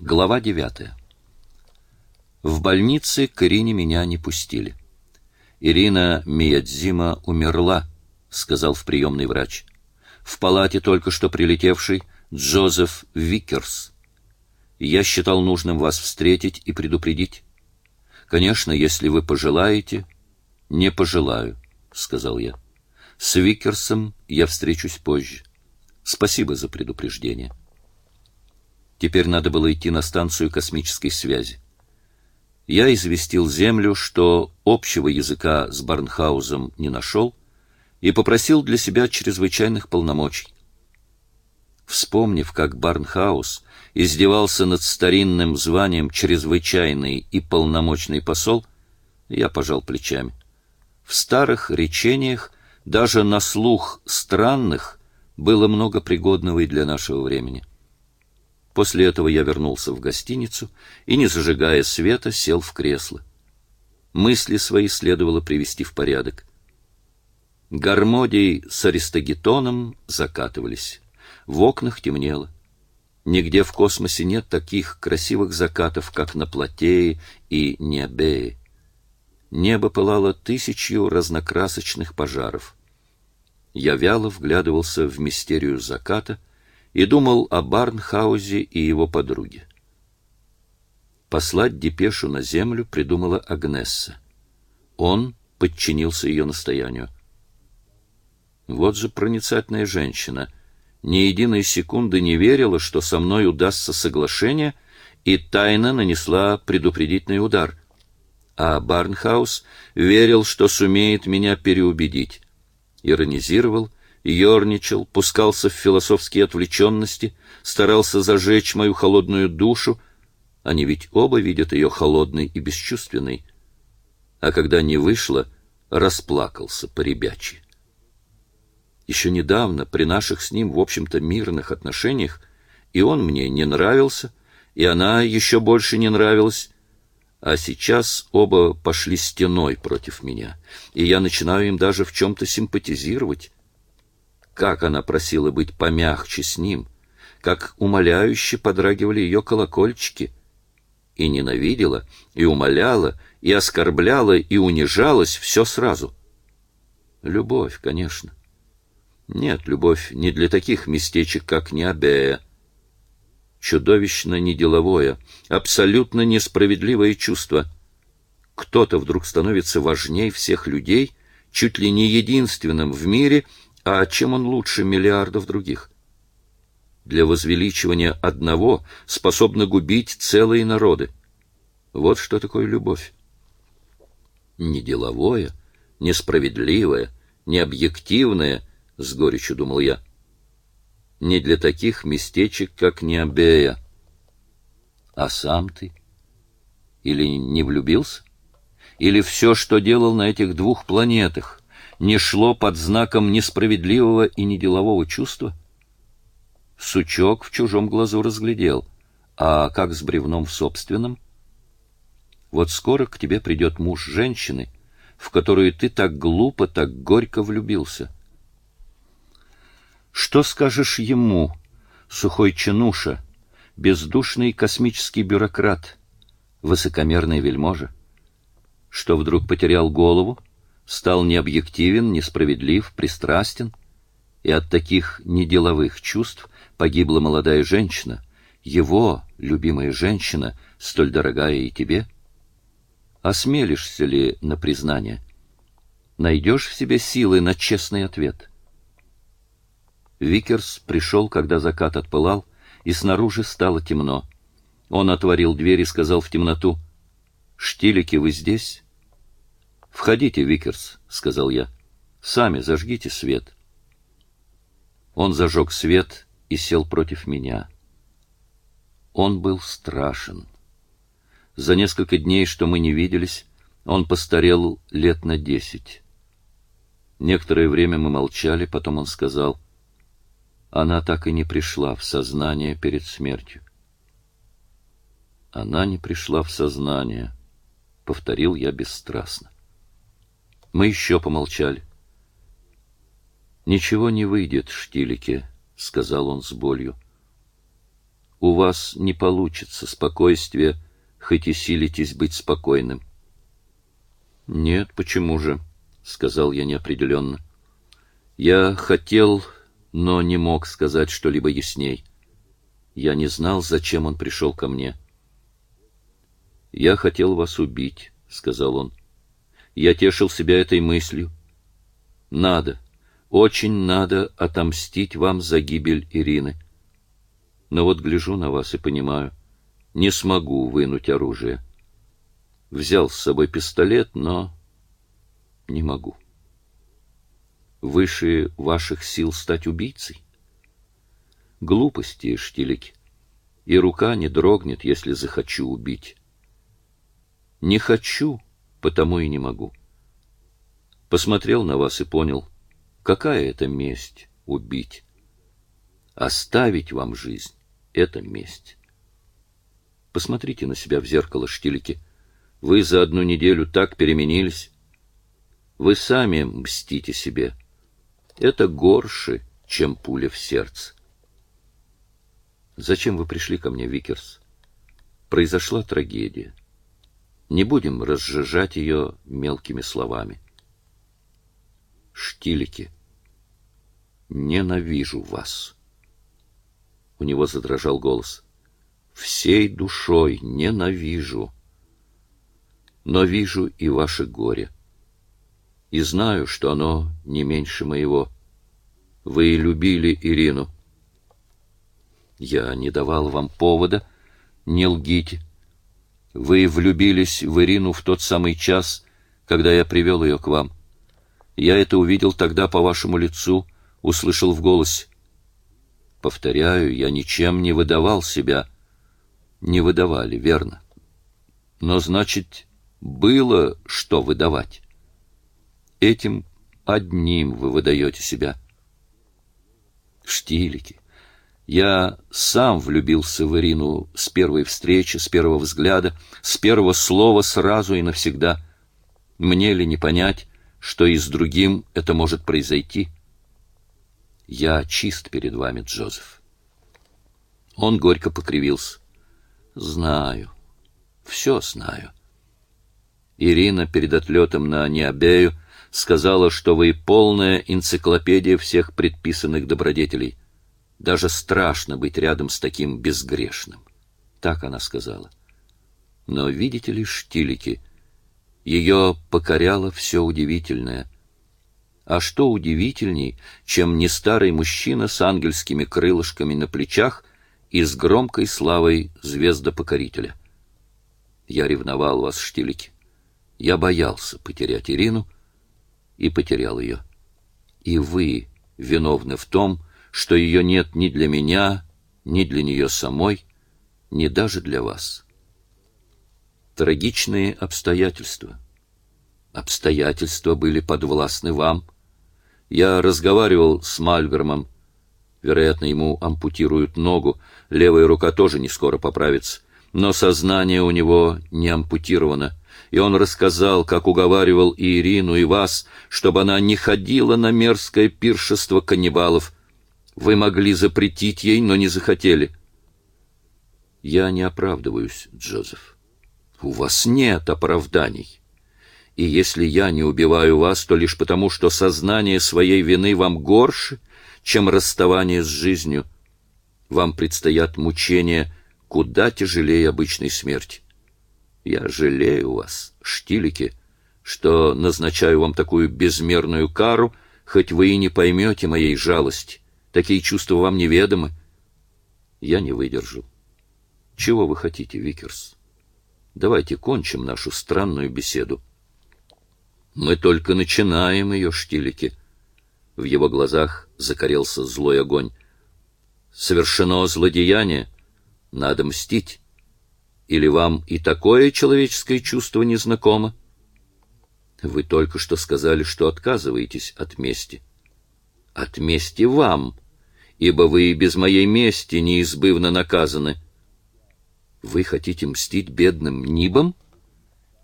Глава девятая. В больнице к Ирине меня не пустили. Ирина Миядзима умерла, сказал в приемной врач. В палате только что прилетевший Джозеф Викерс. Я считал нужным вас встретить и предупредить. Конечно, если вы пожелаете, не пожелаю, сказал я. С Викерсом я встречусь позже. Спасибо за предупреждение. Теперь надо было идти на станцию космической связи. Я известил Землю, что общего языка с Барнхаузом не нашел, и попросил для себя чрезвычайных полномочий. Вспомнив, как Барнхаус издевался над старинным званием чрезвычайный и полномочный посол, я пожал плечами. В старых речениях даже на слух странных было много пригодного и для нашего времени. После этого я вернулся в гостиницу и, не зажигая света, сел в кресло. Мысли свои следовало привести в порядок. Гармодий с аристогетоном закатывались. В окнах темнело. Нигде в космосе нет таких красивых закатов, как на Платее и Необее. Небо пылало тысячью разнокрасочных пожаров. Я вяло вглядывался в мистерию заката и думал о Барнхаузе и его подруге. Послать депешу на землю придумала Агнесса. Он подчинился ее настоянию. Вот же проницательная женщина. Ни единой секунды не верила, что со мной удастся соглашение, и тайно нанесла предупредительный удар. А Барнхаус верил, что сумеет меня переубедить. Иронизировал, ерничал, пускался в философские отвлеченности, старался зажечь мою холодную душу. Они ведь оба видят ее холодной и бесчувственной. А когда не вышло, расплакался по-ребячьи. Еще недавно, при наших с ним, в общем-то, мирных отношениях, и он мне не нравился, и она еще больше не нравилась, а сейчас оба пошли стеной против меня, и я начинаю им даже в чем-то симпатизировать. Как она просила быть помягче с ним, как умоляюще подрагивали ее колокольчики, и ненавидела, и умоляла, и оскорбляла, и унижалась все сразу. Любовь, конечно. Нет, любовь не для таких местечек, как Неабея. Чудовищно неделовое, абсолютно несправедливое чувство. Кто-то вдруг становится важней всех людей, чуть ли не единственным в мире, а чем он лучше миллиардов других? Для возвеличивания одного способно губить целые народы. Вот что такое любовь. Неделовое, несправедливое, необъективное — с горечью думал я. Не для таких местечек, как Необея. А сам ты? Или не влюбился? Или все, что делал на этих двух планетах, не шло под знаком несправедливого и неделового чувства? Сучок в чужом глазу разглядел, а как с бревном в собственном? Вот скоро к тебе придет муж женщины, в которую ты так глупо, так горько влюбился. Что скажешь ему, сухой чинуша, бездушный космический бюрократ, высокомерный вельможа? Что вдруг потерял голову, стал необъективен, несправедлив, пристрастен, и от таких неделовых чувств погибла молодая женщина, его любимая женщина, столь дорогая и тебе? Осмелишься ли на признание? Найдешь в себе силы на честный ответ — Викерс пришел, когда закат отпылал, и снаружи стало темно. Он отворил дверь и сказал в темноту, «Штилике, вы здесь?» «Входите, Викерс», — сказал я. «Сами зажгите свет». Он зажег свет и сел против меня. Он был страшен. За несколько дней, что мы не виделись, он постарел лет на десять. Некоторое время мы молчали, потом он сказал — она так и не пришла в сознание перед смертью. Она не пришла в сознание, повторил я бесстрастно. Мы еще помолчали. Ничего не выйдет, Штилике, сказал он с болью. у вас не получится спокойствие, хоть и силитесь быть спокойным. Нет, почему же? сказал я неопределенно. Я хотел, но не мог сказать что-либо ясней. Я не знал, зачем он пришел ко мне. Я хотел вас убить, сказал он. Я тешил себя этой мыслью. Надо, очень надо отомстить вам за гибель Ирины. Но вот гляжу на вас и понимаю, не смогу вынуть оружие. Взял с собой пистолет, но не могу. Выше ваших сил стать убийцей? Глупости, Штилики. И рука не дрогнет, если захочу убить. Не хочу, потому и не могу. Посмотрел на вас и понял, какая это месть — убить. Оставить вам жизнь — это месть. Посмотрите на себя в зеркало, Штилики. Вы за одну неделю так переменились. Вы сами мстите себе. Это горше, чем пуля в сердце. Зачем вы пришли ко мне, Викерс? Произошла трагедия. Не будем разжижать ее мелкими словами. Штилике. Ненавижу вас. У него задрожал голос. Всей душой ненавижу. Но вижу и ваше горе. И знаю, что оно не меньше моего. Вы любили Ирину. Я не давал вам повода, не лгите. Вы влюбились в Ирину в тот самый час, когда я привел ее к вам. Я это увидел тогда по вашему лицу, услышал в голосе. Повторяю, я ничем не выдавал себя. Не выдавали, верно. Но, значит, было что выдавать. Этим одним вы выдаете себя. Штилики, я сам влюбился в Ирину с первой встречи, с первого взгляда, с первого слова сразу и навсегда. Мне ли не понять, что и с другим это может произойти? Я чист перед вами, Джозеф. Он горько покривился. Знаю. Все знаю. Ирина перед отлетом на Необею сказала, что вы полная энциклопедия всех предписанных добродетелей. Даже страшно быть рядом с таким безгрешным. Так она сказала. Но видите ли, штилики, ее покоряло все удивительное. А что удивительней, чем не старый мужчина с ангельскими крылышками на плечах и с громкой славой звезда-покорителя? Я ревновал вас, штилики. Я боялся потерять Ирину и потерял ее. И вы виновны в том, что ее нет ни для меня, ни для нее самой, ни даже для вас. Трагичные обстоятельства. Обстоятельства были подвластны вам. Я разговаривал с Мальгромом. Вероятно, ему ампутируют ногу, левая рука тоже не скоро поправится, но сознание у него не ампутировано и он рассказал, как уговаривал и Ирину, и вас, чтобы она не ходила на мерзкое пиршество каннибалов. Вы могли запретить ей, но не захотели. Я не оправдываюсь, Джозеф. У вас нет оправданий. И если я не убиваю вас, то лишь потому, что сознание своей вины вам горше, чем расставание с жизнью. Вам предстоят мучения куда тяжелее обычной смерти. Я жалею вас, Штилике, что назначаю вам такую безмерную кару, хоть вы и не поймете моей жалости. Такие чувства вам неведомы. Я не выдержу. Чего вы хотите, Викерс? Давайте кончим нашу странную беседу. Мы только начинаем ее, штилики. В его глазах закорелся злой огонь. Совершено злодеяние. Надо мстить. Или вам и такое человеческое чувство незнакомо? Вы только что сказали, что отказываетесь от мести. От мести вам, ибо вы без моей мести неизбывно наказаны. Вы хотите мстить бедным Нибам?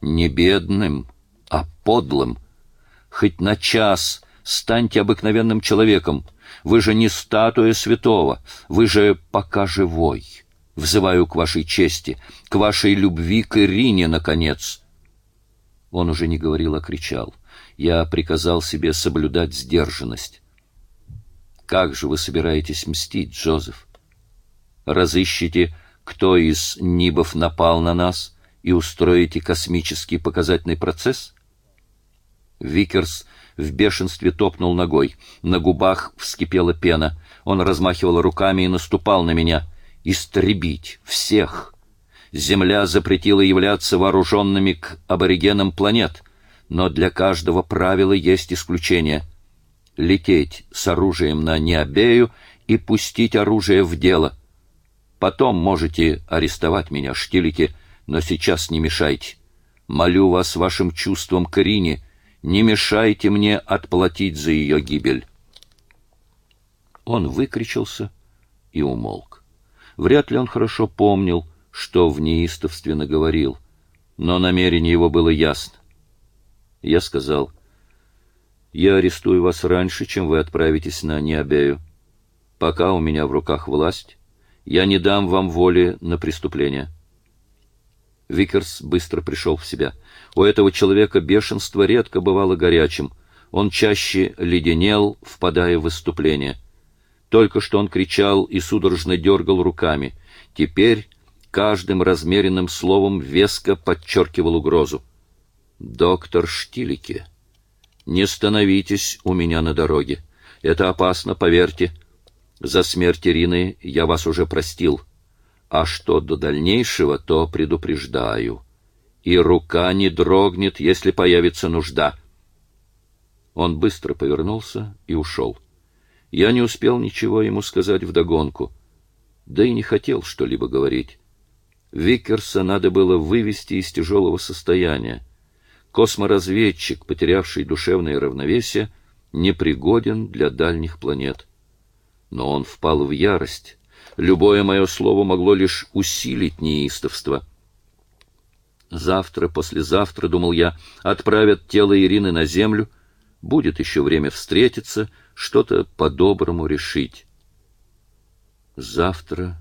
Не бедным, а подлым. Хоть на час станьте обыкновенным человеком. Вы же не статуя святого, вы же пока живой. Взываю к вашей чести, к вашей любви к Ирине, наконец. Он уже не говорил, а кричал. Я приказал себе соблюдать сдержанность. Как же вы собираетесь мстить, Джозеф? Разыщите, кто из Нибов напал на нас, и устроите космический показательный процесс? Викерс в бешенстве топнул ногой. На губах вскипела пена. Он размахивал руками и наступал на меня — истребить всех. Земля запретила являться вооруженными к аборигенам планет, но для каждого правила есть исключение. Лететь с оружием на Ниобею и пустить оружие в дело. Потом можете арестовать меня, штилики, но сейчас не мешайте. Молю вас вашим чувством к Ирине, не мешайте мне отплатить за ее гибель. Он выкричился и умолк. Вряд ли он хорошо помнил, что в неистовстве наговорил, но намерение его было ясно. Я сказал, «Я арестую вас раньше, чем вы отправитесь на Ниобею. Пока у меня в руках власть, я не дам вам воли на преступление». Викерс быстро пришел в себя. У этого человека бешенство редко бывало горячим. Он чаще леденел, впадая в исступление. Только что он кричал и судорожно дергал руками. Теперь каждым размеренным словом веско подчеркивал угрозу. «Доктор Штилике, не становитесь у меня на дороге. Это опасно, поверьте. За смерть Ирины я вас уже простил. А что до дальнейшего, то предупреждаю. И рука не дрогнет, если появится нужда». Он быстро повернулся и ушел. Я не успел ничего ему сказать вдогонку, да и не хотел что-либо говорить. Викерса надо было вывести из тяжелого состояния. Косморазведчик, потерявший душевное равновесие, непригоден для дальних планет. Но он впал в ярость. Любое мое слово могло лишь усилить неистовство. Завтра, послезавтра, думал я, отправят тело Ирины на землю, будет еще время встретиться, что-то по-доброму решить. Завтра,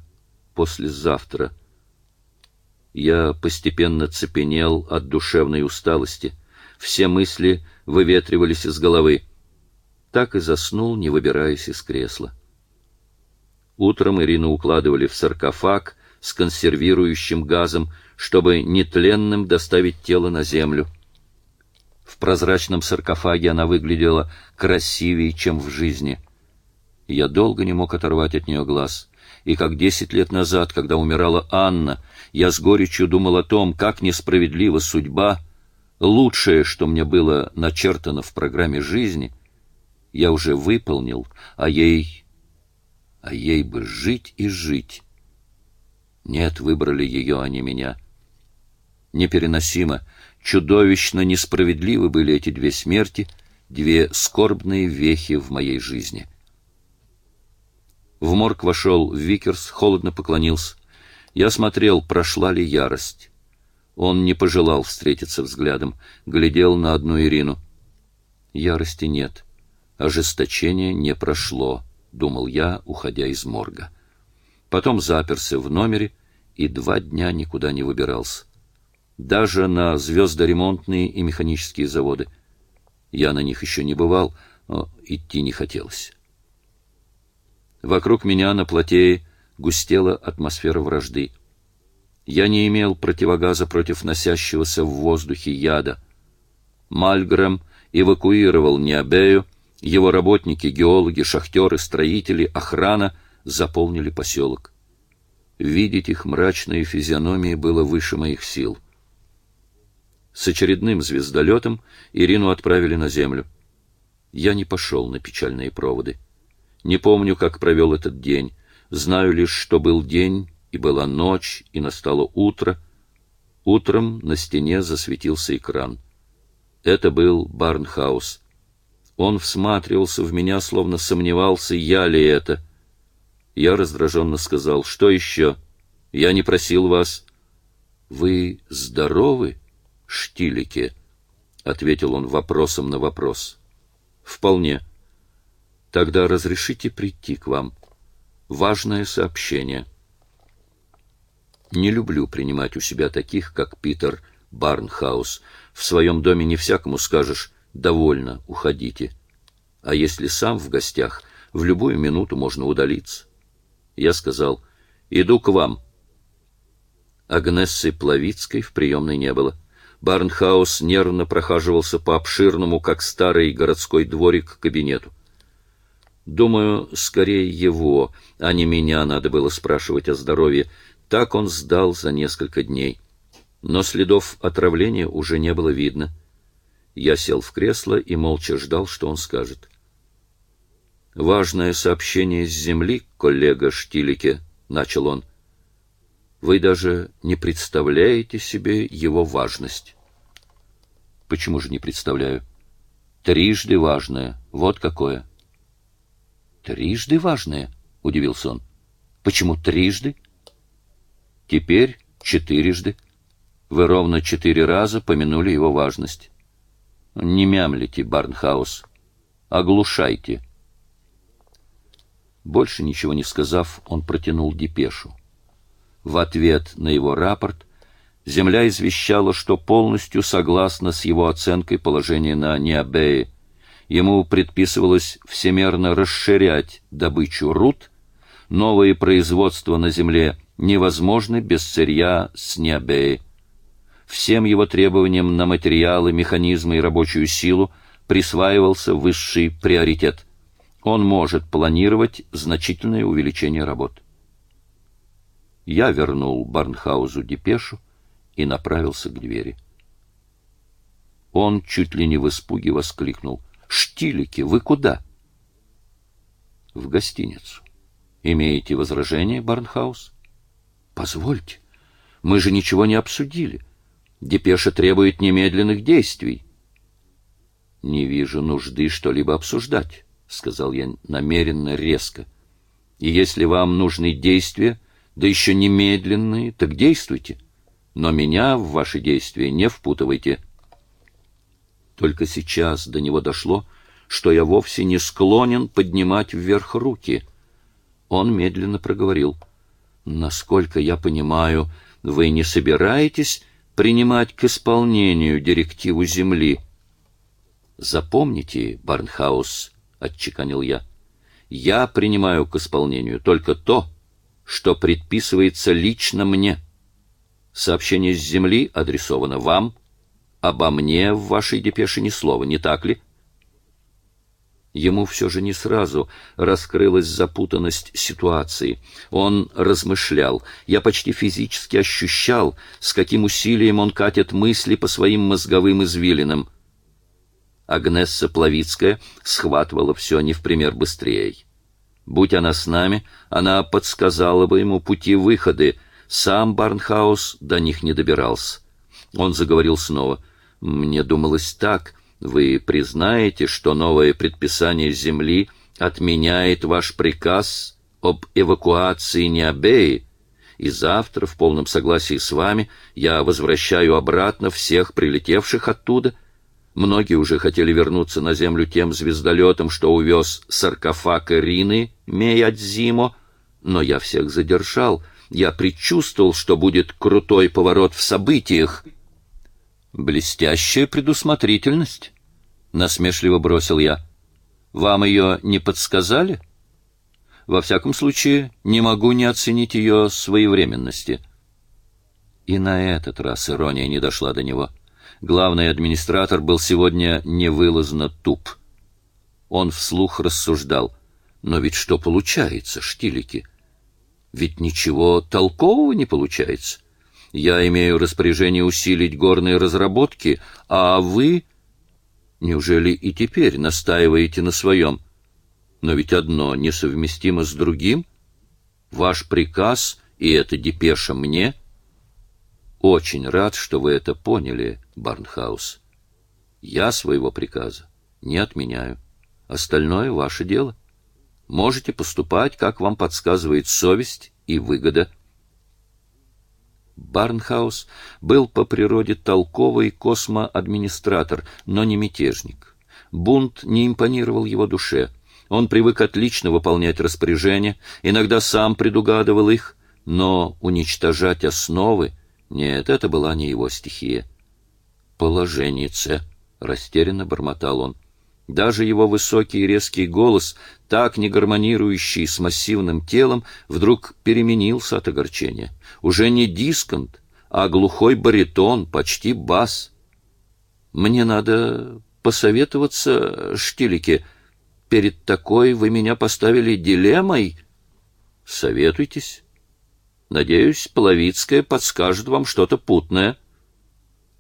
послезавтра. Я постепенно цепенел от душевной усталости. Все мысли выветривались из головы. Так и заснул, не выбираясь из кресла. Утром Ирину укладывали в саркофаг с консервирующим газом, чтобы нетленным доставить тело на землю. В прозрачном саркофаге она выглядела красивее, чем в жизни. Я долго не мог оторвать от нее глаз. И как десять лет назад, когда умирала Анна, я с горечью думал о том, как несправедлива судьба, лучшее, что мне было начертано в программе жизни, я уже выполнил, а ей... а ей бы жить и жить. Нет, выбрали ее, а не меня. Непереносимо, Чудовищно несправедливы были эти две смерти, две скорбные вехи в моей жизни. В морг вошел Викерс, холодно поклонился. Я смотрел, прошла ли ярость. Он не пожелал встретиться взглядом, глядел на одну Ирину. Ярости нет, ожесточение не прошло, думал я, уходя из морга. Потом заперся в номере и два дня никуда не выбирался даже на звездоремонтные и механические заводы. Я на них еще не бывал, но идти не хотелось. Вокруг меня на плотее густела атмосфера вражды. Я не имел противогаза против носящегося в воздухе яда. Мальгрэм эвакуировал Необею, его работники, геологи, шахтеры, строители, охрана заполнили поселок. Видеть их мрачные физиономии было выше моих сил. С очередным звездолетом Ирину отправили на Землю. Я не пошел на печальные проводы. Не помню, как провел этот день. Знаю лишь, что был день, и была ночь, и настало утро. Утром на стене засветился экран. Это был Барнхаус. Он всматривался в меня, словно сомневался, я ли это. Я раздраженно сказал, что еще? Я не просил вас. Вы здоровы? Штилике, ответил он вопросом на вопрос. Вполне. Тогда разрешите прийти к вам. Важное сообщение. Не люблю принимать у себя таких, как Питер Барнхаус. В своем доме не всякому скажешь «довольно, уходите». А если сам в гостях, в любую минуту можно удалиться. Я сказал «иду к вам». Агнессы Плавицкой в приемной не было. Барнхаус нервно прохаживался по обширному, как старый городской дворик, кабинету. Думаю, скорее его, а не меня надо было спрашивать о здоровье. Так он сдал за несколько дней. Но следов отравления уже не было видно. Я сел в кресло и молча ждал, что он скажет. «Важное сообщение с земли, коллега Штилике», — начал он. «Вы даже не представляете себе его важность». «Почему же не представляю?» «Трижды важное. Вот какое». «Трижды важное?» — удивился он. «Почему трижды?» Теперь четырежды. Вы ровно четыре раза помянули его важность. Не мямлите, Барнхаус. Оглушайте. Больше ничего не сказав, он протянул депешу. В ответ на его рапорт земля извещала, что полностью согласна с его оценкой положения на Необее. Ему предписывалось всемерно расширять добычу руд, новые производства на земле невозможны без сырья с Необеи. Всем его требованиям на материалы, механизмы и рабочую силу присваивался высший приоритет. Он может планировать значительное увеличение работ. Я вернул Барнхаузу депешу и направился к двери. Он чуть ли не в испуге воскликнул. «Штилики, вы куда?» «В гостиницу. Имеете возражение, Барнхаус?» Позвольте, мы же ничего не обсудили. Депеша требует немедленных действий. Не вижу нужды что-либо обсуждать, сказал я намеренно резко. И если вам нужны действия, да еще немедленные, так действуйте. Но меня в ваши действия не впутывайте. Только сейчас до него дошло, что я вовсе не склонен поднимать вверх руки. Он медленно проговорил: Насколько я понимаю, вы не собираетесь принимать к исполнению директиву Земли. Запомните, Барнхаус, отчеканил я. Я принимаю к исполнению только то, что предписывается лично мне. Сообщение с Земли адресовано вам, обо мне в вашей депеше ни слова, не так ли? Ему все же не сразу раскрылась запутанность ситуации. Он размышлял. Я почти физически ощущал, с каким усилием он катит мысли по своим мозговым извилинам. Агнесса Плавицкая схватывала все не в пример быстрее. Будь она с нами, она подсказала бы ему пути выхода. Сам Барнхаус до них не добирался. Он заговорил снова. «Мне думалось так. Вы признаете, что новое предписание Земли отменяет ваш приказ об эвакуации Необеи, и завтра, в полном согласии с вами, я возвращаю обратно всех прилетевших оттуда. Многие уже хотели вернуться на Землю тем звездолетом, что увез саркофаг Ирины Меядзимо, но я всех задержал. Я предчувствовал, что будет крутой поворот в событиях, Блестящая предусмотрительность, насмешливо бросил я. Вам ее не подсказали? Во всяком случае, не могу не оценить ее своевременности. И на этот раз ирония не дошла до него. Главный администратор был сегодня невылазно туп. Он вслух рассуждал: "Но ведь что получается, штилики? Ведь ничего толкового не получается. Я имею распоряжение усилить горные разработки, а вы... Неужели и теперь настаиваете на своем? Но ведь одно несовместимо с другим. Ваш приказ и эта депеша мне. Очень рад, что вы это поняли, Барнхаус. Я своего приказа не отменяю. Остальное ваше дело. Можете поступать, как вам подсказывает совесть и выгода. Барнхаус был по природе толковый космоадминистратор, но не мятежник. Бунт не импонировал его душе. Он привык отлично выполнять распоряжения, иногда сам предугадывал их, но уничтожать основы — нет, это была не его стихия. «Положеннице», — растерянно бормотал он. Даже его высокий и резкий голос, так не гармонирующий с массивным телом, вдруг переменился от огорчения. Уже не дисконт, а глухой баритон, почти бас. «Мне надо посоветоваться, Штилике. Перед такой вы меня поставили дилеммой. Советуйтесь. Надеюсь, Половицкая подскажет вам что-то путное».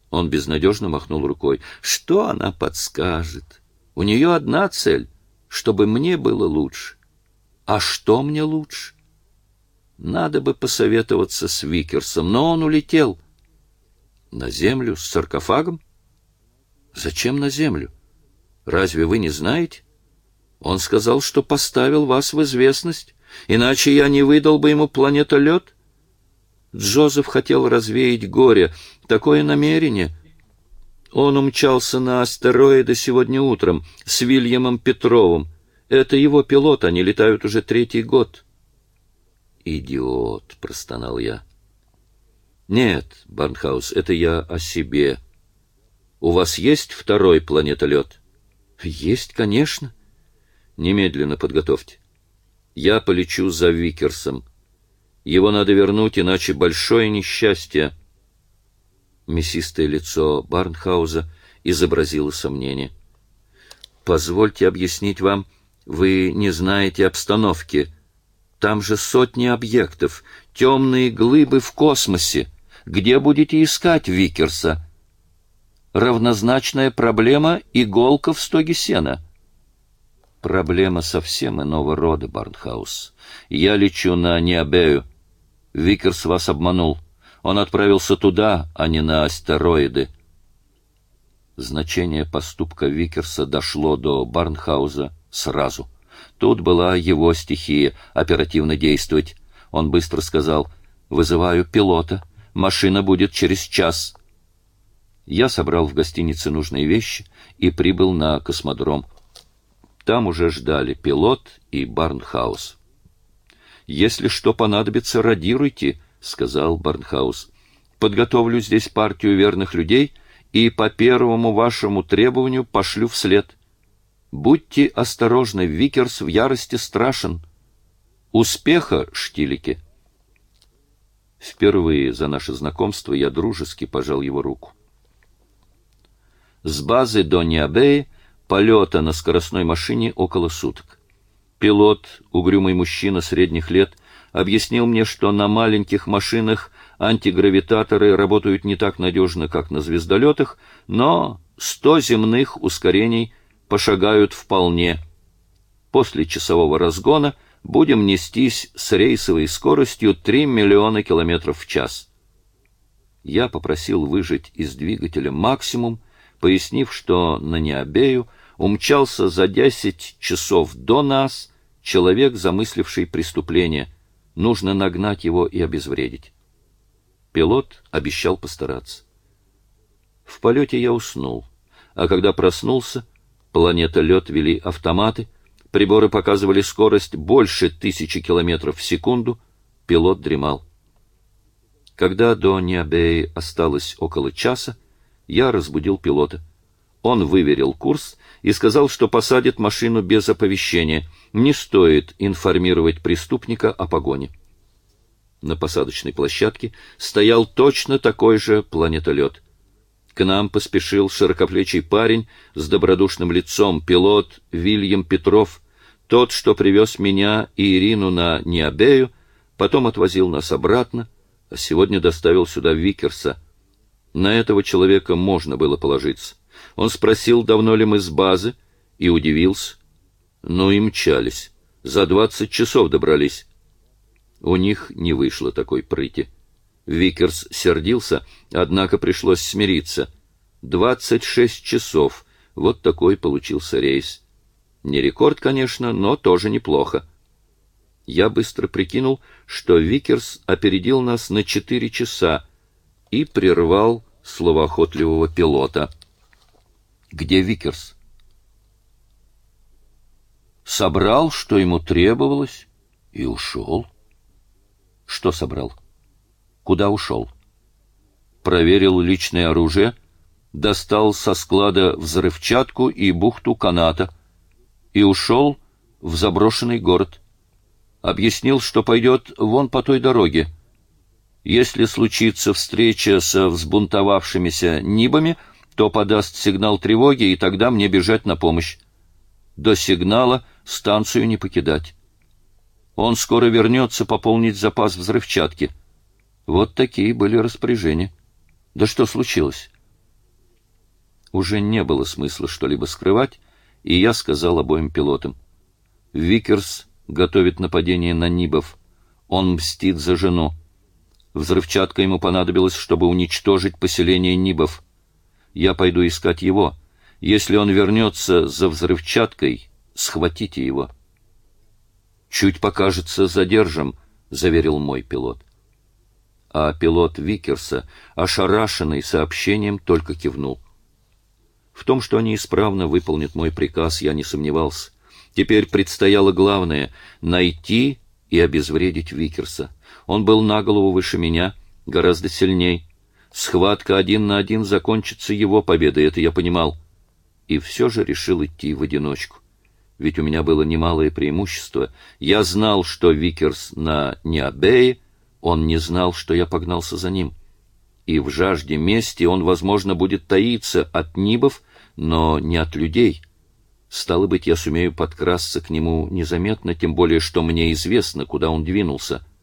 Он безнадежно махнул рукой. «Что она подскажет?» У нее одна цель — чтобы мне было лучше. А что мне лучше? Надо бы посоветоваться с Викерсом, но он улетел. На землю с саркофагом? Зачем на землю? Разве вы не знаете? Он сказал, что поставил вас в известность, иначе я не выдал бы ему планетолет. Джозеф хотел развеять горе. Такое намерение он умчался на астероиды сегодня утром с Вильямом Петровым. Это его пилот, они летают уже третий год. «Идиот!» — простонал я. «Нет, Барнхаус, это я о себе. У вас есть второй планетолет?» «Есть, конечно». «Немедленно подготовьте. Я полечу за Викерсом. Его надо вернуть, иначе большое несчастье». Мясистое лицо Барнхауза изобразило сомнение. «Позвольте объяснить вам, вы не знаете обстановки. Там же сотни объектов, темные глыбы в космосе. Где будете искать Викерса?» «Равнозначная проблема — иголка в стоге сена». «Проблема совсем иного рода, Барнхаус. Я лечу на Ниобею. Викерс вас обманул». Он отправился туда, а не на астероиды. Значение поступка Викерса дошло до Барнхауза сразу. Тут была его стихия — оперативно действовать. Он быстро сказал «Вызываю пилота. Машина будет через час». Я собрал в гостинице нужные вещи и прибыл на космодром. Там уже ждали пилот и Барнхаус. «Если что понадобится, радируйте», — сказал Барнхаус. «Подготовлю здесь партию верных людей и по первому вашему требованию пошлю вслед. Будьте осторожны, Викерс в ярости страшен. Успеха, Штилике!» Впервые за наше знакомство я дружески пожал его руку. С базы до Ниобеи полета на скоростной машине около суток. Пилот, угрюмый мужчина средних лет, объяснил мне, что на маленьких машинах антигравитаторы работают не так надежно, как на звездолетах, но сто земных ускорений пошагают вполне. После часового разгона будем нестись с рейсовой скоростью 3 миллиона километров в час. Я попросил выжать из двигателя максимум, пояснив, что на Необею умчался за 10 часов до нас человек, замысливший преступление — Нужно нагнать его и обезвредить. Пилот обещал постараться. В полете я уснул, а когда проснулся, планета лед вели автоматы, приборы показывали скорость больше тысячи километров в секунду, пилот дремал. Когда до Ниабеи осталось около часа, я разбудил пилота. Он выверил курс и сказал, что посадит машину без оповещения. Не стоит информировать преступника о погоне. На посадочной площадке стоял точно такой же планетолет. К нам поспешил широкоплечий парень с добродушным лицом, пилот Вильям Петров, тот, что привез меня и Ирину на Ниабею, потом отвозил нас обратно, а сегодня доставил сюда Викерса. На этого человека можно было положиться. Он спросил, давно ли мы с базы, и удивился. Ну и мчались. За двадцать часов добрались. У них не вышло такой прыти. Викерс сердился, однако пришлось смириться. Двадцать шесть часов. Вот такой получился рейс. Не рекорд, конечно, но тоже неплохо. Я быстро прикинул, что Викерс опередил нас на четыре часа и прервал словоохотливого пилота — где Викерс? Собрал, что ему требовалось, и ушел. Что собрал? Куда ушел? Проверил личное оружие, достал со склада взрывчатку и бухту каната и ушел в заброшенный город. Объяснил, что пойдет вон по той дороге. Если случится встреча со взбунтовавшимися нибами, то подаст сигнал тревоги, и тогда мне бежать на помощь. До сигнала станцию не покидать. Он скоро вернется пополнить запас взрывчатки. Вот такие были распоряжения. Да что случилось? Уже не было смысла что-либо скрывать, и я сказал обоим пилотам. Викерс готовит нападение на Нибов. Он мстит за жену. Взрывчатка ему понадобилась, чтобы уничтожить поселение Нибов. Я пойду искать его. Если он вернется за взрывчаткой, схватите его. Чуть покажется, задержим, заверил мой пилот. А пилот Викерса, ошарашенный сообщением, только кивнул. В том, что они исправно выполнят мой приказ, я не сомневался. Теперь предстояло главное — найти и обезвредить Викерса. Он был на голову выше меня, гораздо сильней. Схватка один на один закончится его победой, это я понимал. И все же решил идти в одиночку ведь у меня было немалое преимущество. Я знал, что Викерс на Ниобее, он не знал, что я погнался за ним. И в жажде мести он, возможно, будет таиться от Нибов, но не от людей. Стало быть, я сумею подкрасться к нему незаметно, тем более, что мне известно, куда он двинулся —